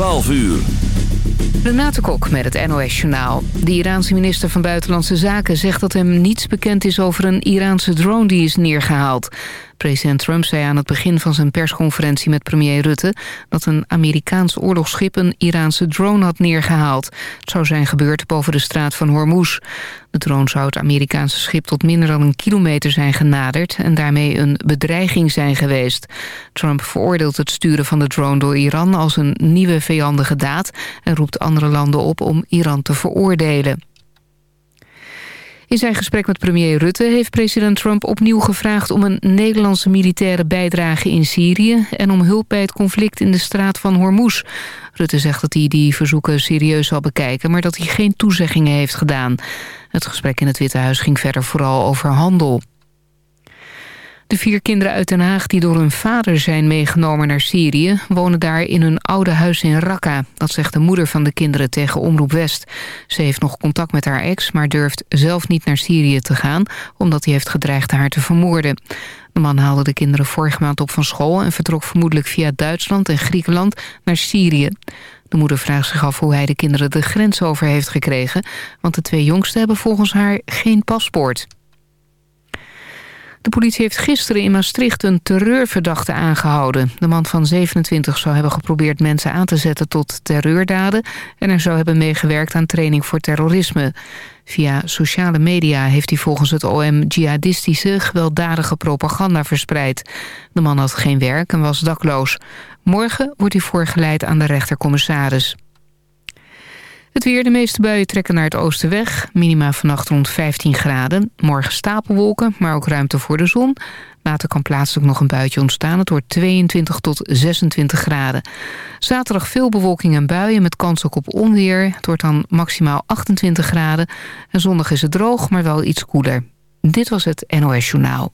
12 uur. Renate Kok met het NOS Journaal. De Iraanse minister van Buitenlandse Zaken zegt dat hem niets bekend is over een Iraanse drone die is neergehaald. President Trump zei aan het begin van zijn persconferentie met premier Rutte... dat een Amerikaans oorlogsschip een Iraanse drone had neergehaald. Het zou zijn gebeurd boven de straat van Hormuz. De drone zou het Amerikaanse schip tot minder dan een kilometer zijn genaderd... en daarmee een bedreiging zijn geweest. Trump veroordeelt het sturen van de drone door Iran als een nieuwe vijandige daad... en roept andere landen op om Iran te veroordelen. In zijn gesprek met premier Rutte heeft president Trump opnieuw gevraagd... om een Nederlandse militaire bijdrage in Syrië... en om hulp bij het conflict in de straat van Hormuz. Rutte zegt dat hij die verzoeken serieus zal bekijken... maar dat hij geen toezeggingen heeft gedaan. Het gesprek in het Witte Huis ging verder vooral over handel. De vier kinderen uit Den Haag die door hun vader zijn meegenomen naar Syrië... wonen daar in hun oude huis in Raqqa. Dat zegt de moeder van de kinderen tegen Omroep West. Ze heeft nog contact met haar ex, maar durft zelf niet naar Syrië te gaan... omdat hij heeft gedreigd haar te vermoorden. De man haalde de kinderen vorige maand op van school... en vertrok vermoedelijk via Duitsland en Griekenland naar Syrië. De moeder vraagt zich af hoe hij de kinderen de grens over heeft gekregen... want de twee jongsten hebben volgens haar geen paspoort. De politie heeft gisteren in Maastricht een terreurverdachte aangehouden. De man van 27 zou hebben geprobeerd mensen aan te zetten tot terreurdaden... en er zou hebben meegewerkt aan training voor terrorisme. Via sociale media heeft hij volgens het OM jihadistische gewelddadige propaganda verspreid. De man had geen werk en was dakloos. Morgen wordt hij voorgeleid aan de rechtercommissaris. Het weer, de meeste buien trekken naar het oosten weg. Minima vannacht rond 15 graden. Morgen stapelwolken, maar ook ruimte voor de zon. Later kan plaatselijk nog een buitje ontstaan. Het wordt 22 tot 26 graden. Zaterdag veel bewolking en buien met kans ook op onweer. Het wordt dan maximaal 28 graden. En zondag is het droog, maar wel iets koeler. Dit was het NOS Journaal.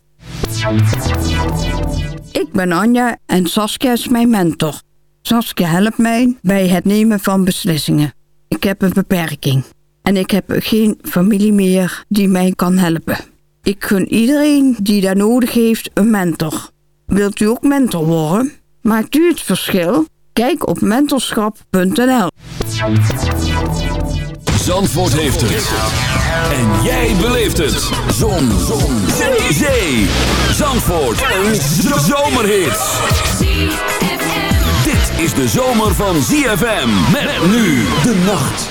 Ik ben Anja en Saskia is mijn mentor. Saskia helpt mij bij het nemen van beslissingen. Ik heb een beperking. En ik heb geen familie meer die mij kan helpen. Ik gun iedereen die daar nodig heeft een mentor. Wilt u ook mentor worden? Maakt u het verschil? Kijk op mentorschap.nl Zandvoort heeft het. En jij beleeft het. Zon. Zon. Zee. Zandvoort. Een zomerhit is de zomer van ZFM. Met nu de nacht.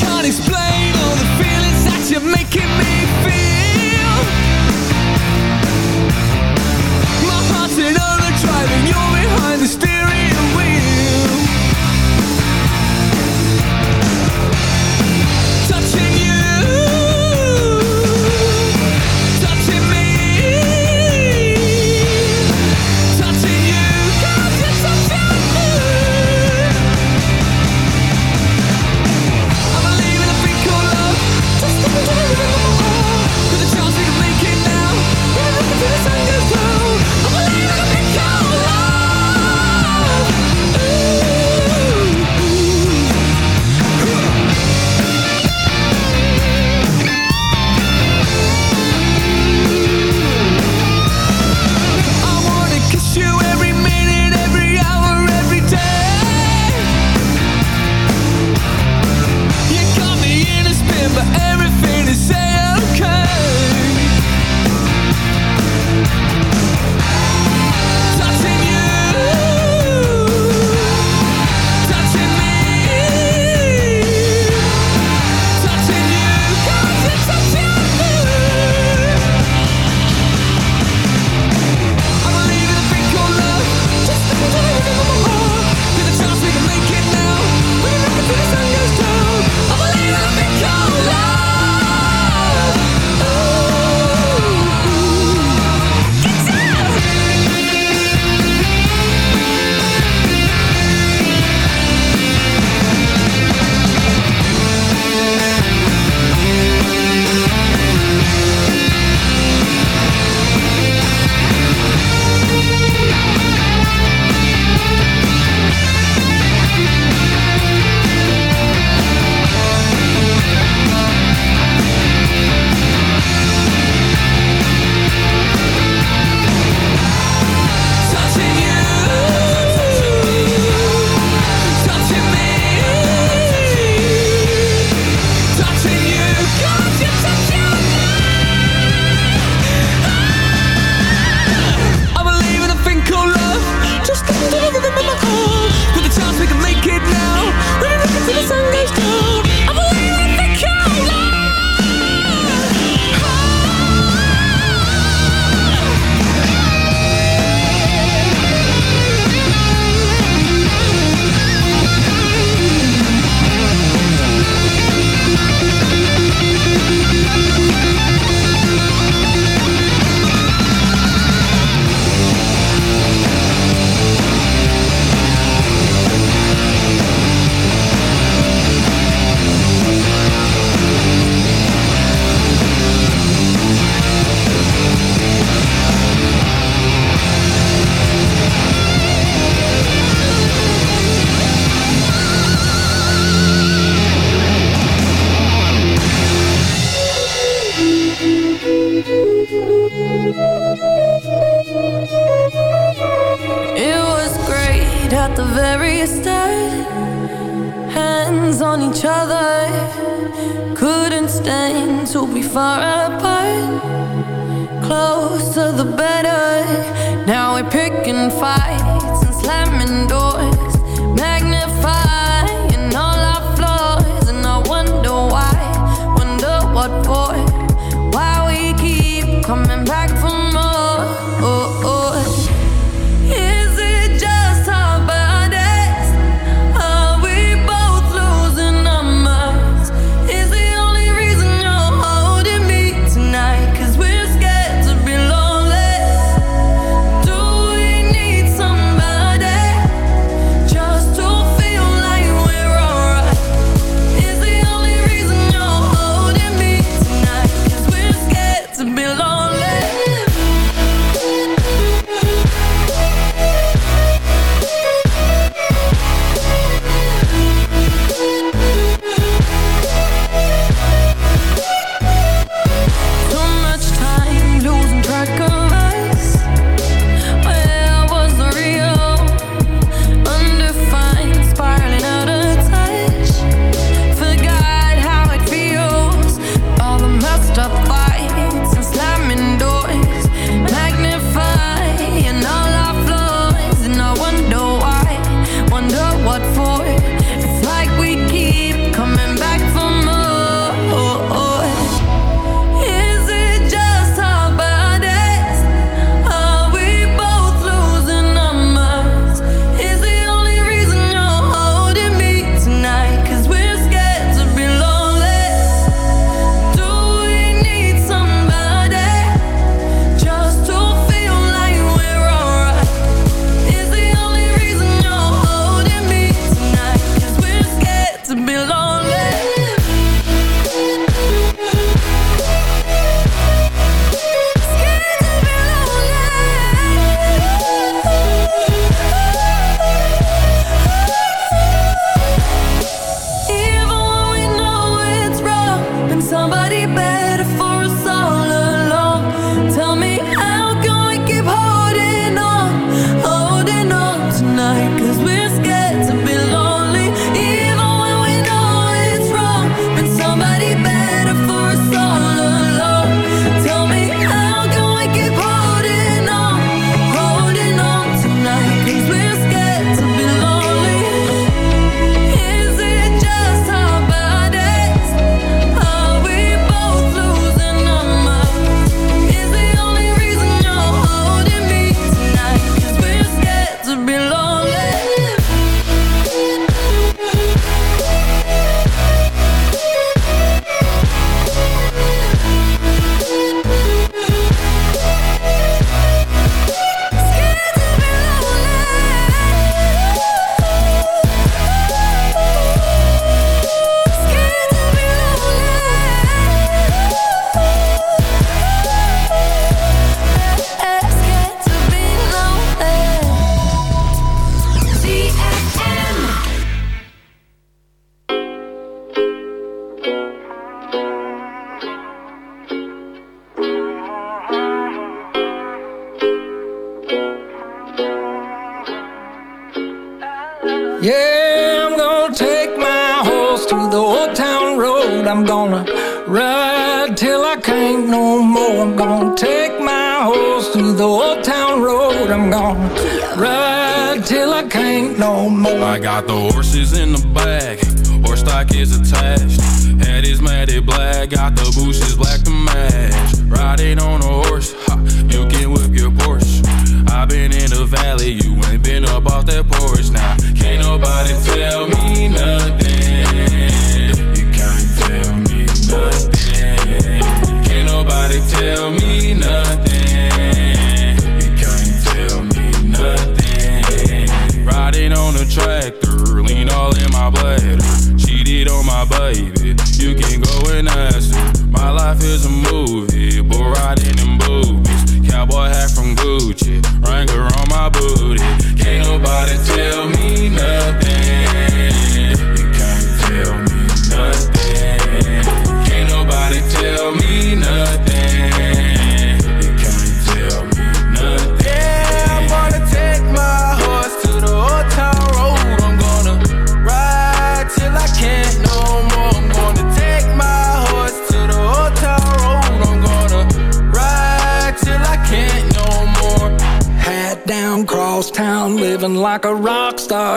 Can't explain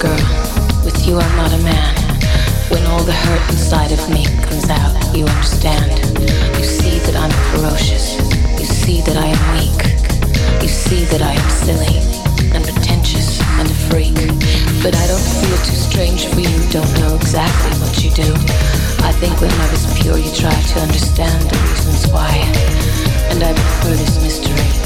girl. With you, I'm not a man. When all the hurt inside of me comes out, you understand. You see that I'm ferocious. You see that I am weak. You see that I am silly and pretentious and a freak. But I don't feel too strange for you. Don't know exactly what you do. I think when love is pure, you try to understand the reasons why. And I prefer this mystery.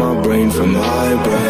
my brain from high brain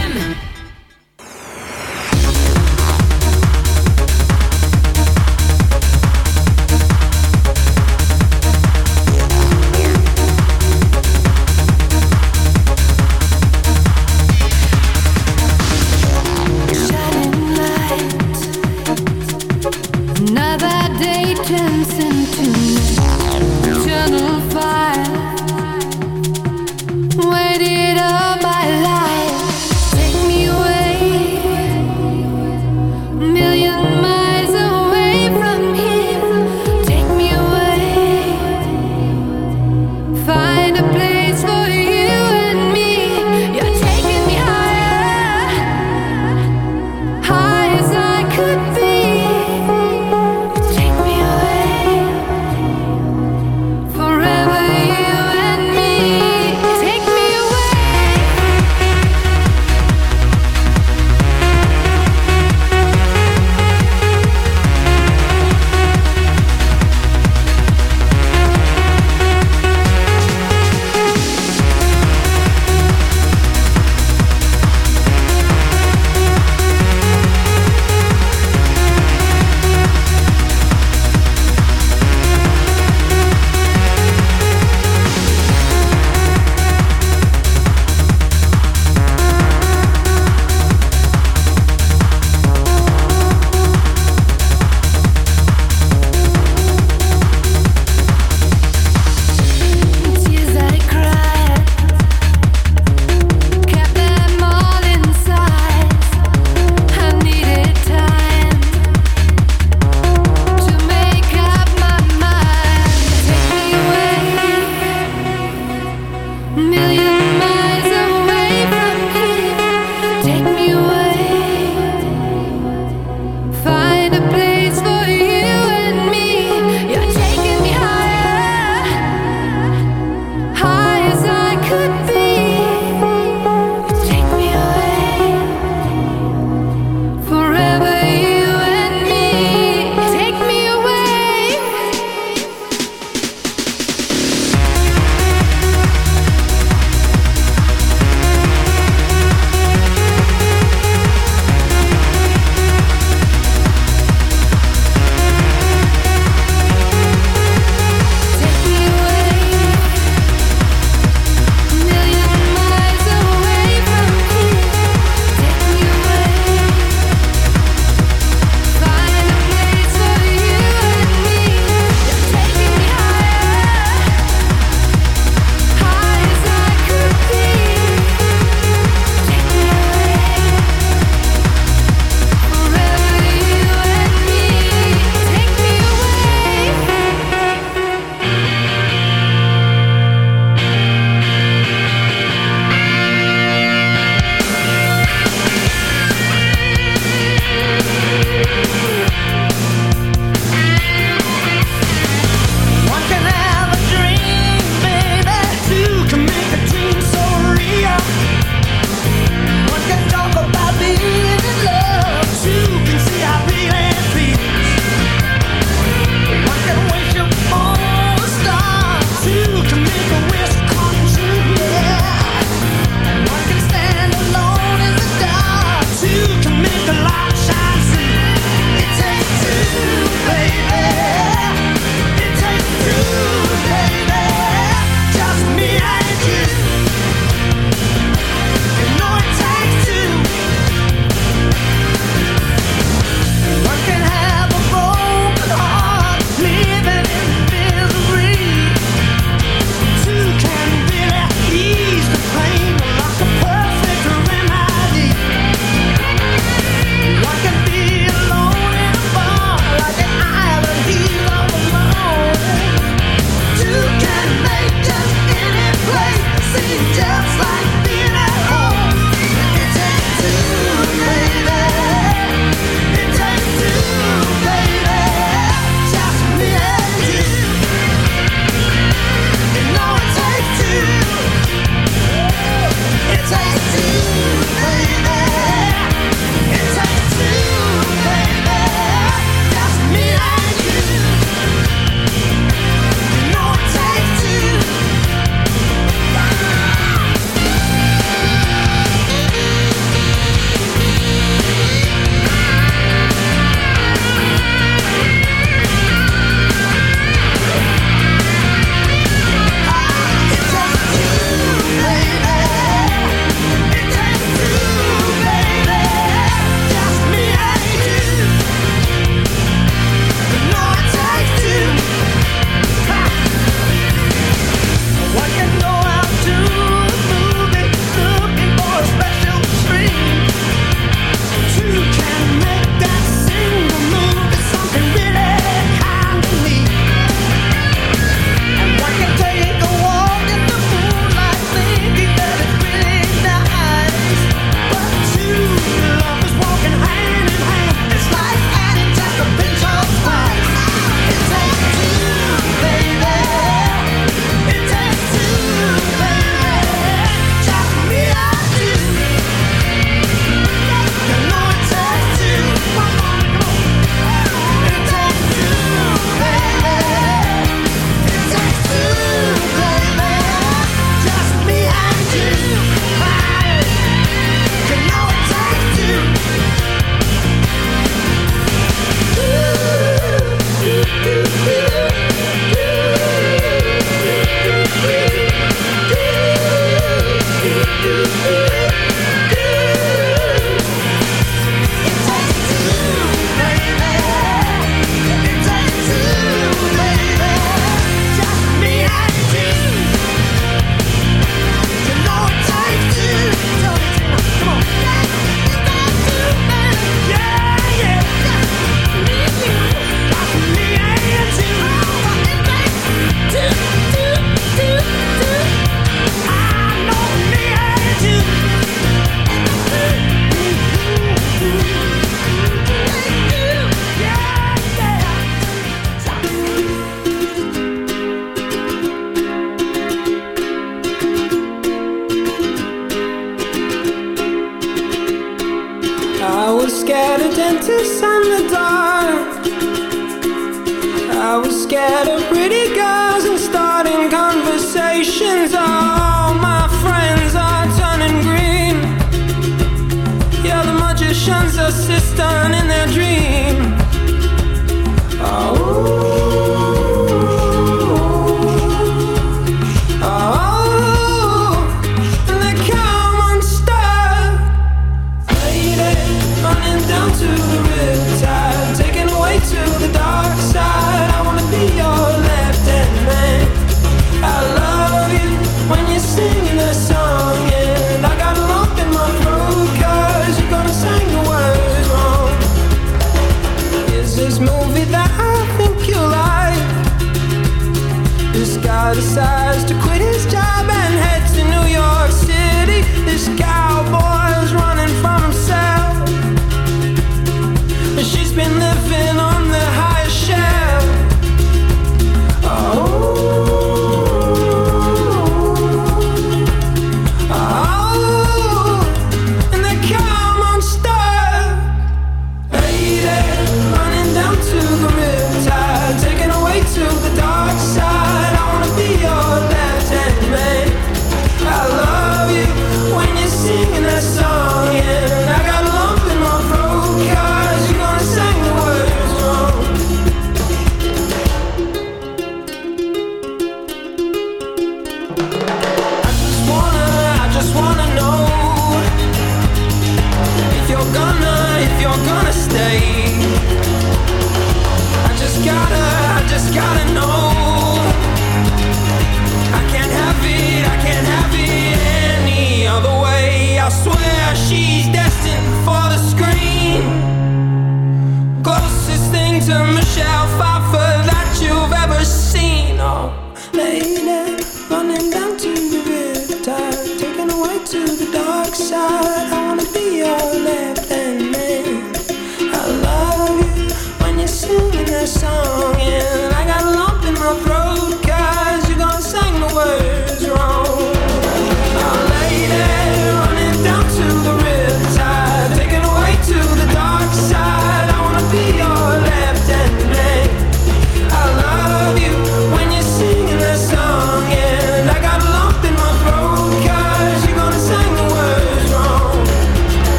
to machine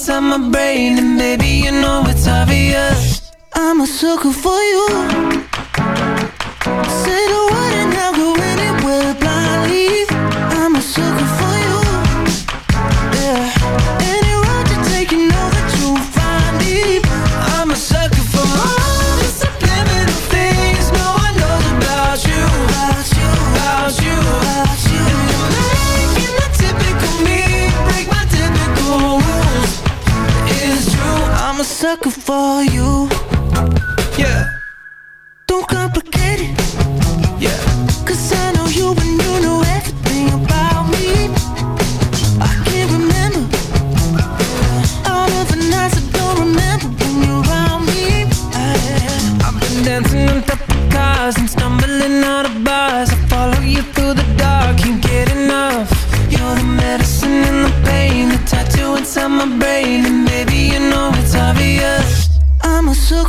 inside my brain And baby, you know it's obvious. I'm a sucker for you. Say the word and I'll go anywhere. sucker for you. Yeah. Don't complicate it. Yeah. Cause I know you and you know everything about me. I can't remember all of the nights I don't remember when you're around me. I've been dancing on top of cars and stumbling out of bars. I follow you through the dark, can't get enough. You're the medicine and the pain, the tattoo inside my brain.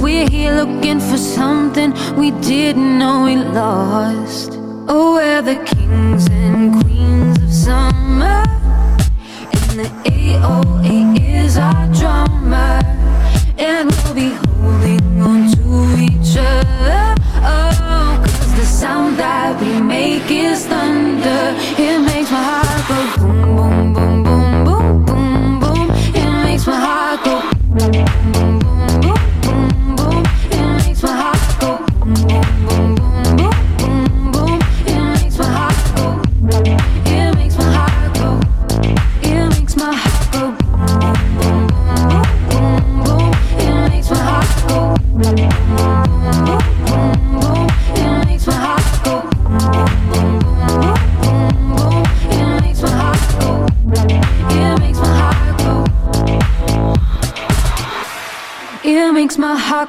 We're here looking for something we didn't know we lost. Oh, we're the kings and queens of summer. And the AOA is our drummer. And we'll be holding on to each other. Oh, cause the sound that we make is thunder.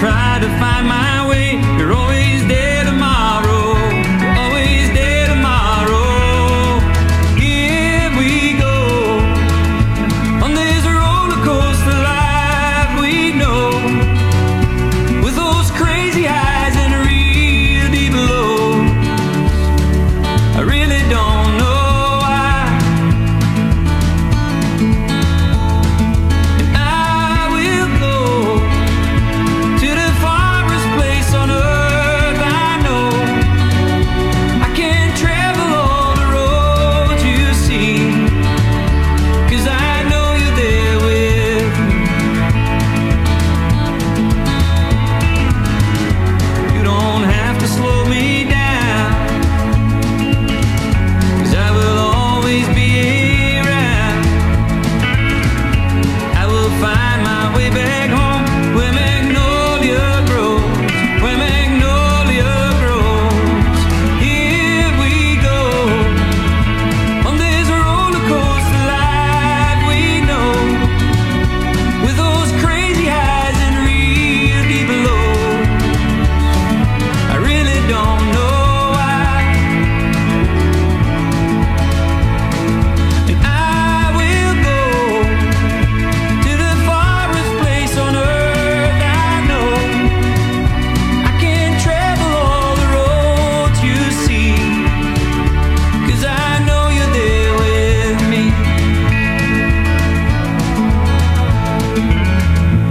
try to find my way